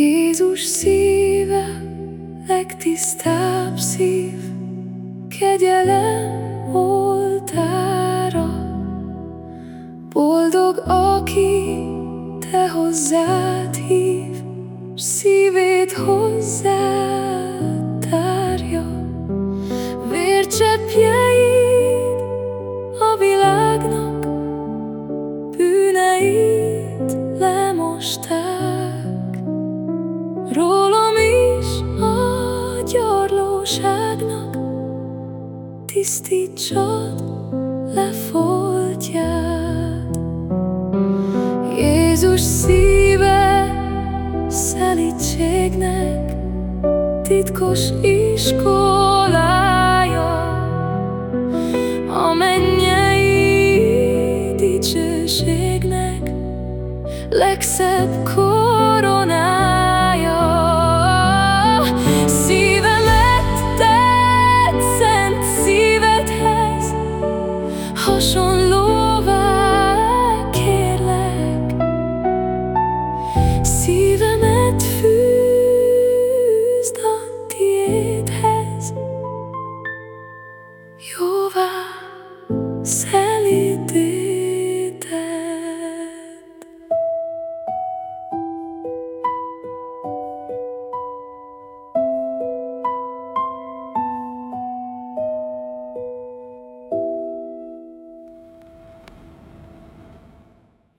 Jézus szíve, legtisztább szív, kegyelem oltára. Boldog, aki te hozzád hív, szívét hozzád tárja. Vércseppjeid a világnak bűneit lemosták. Tisztítsad le foltját. Jézus szíve szelítségnek titkos iskolája, a mennyei dicsőségnek legszebb koronája. Szívemet fűzd a tiédhez. Jó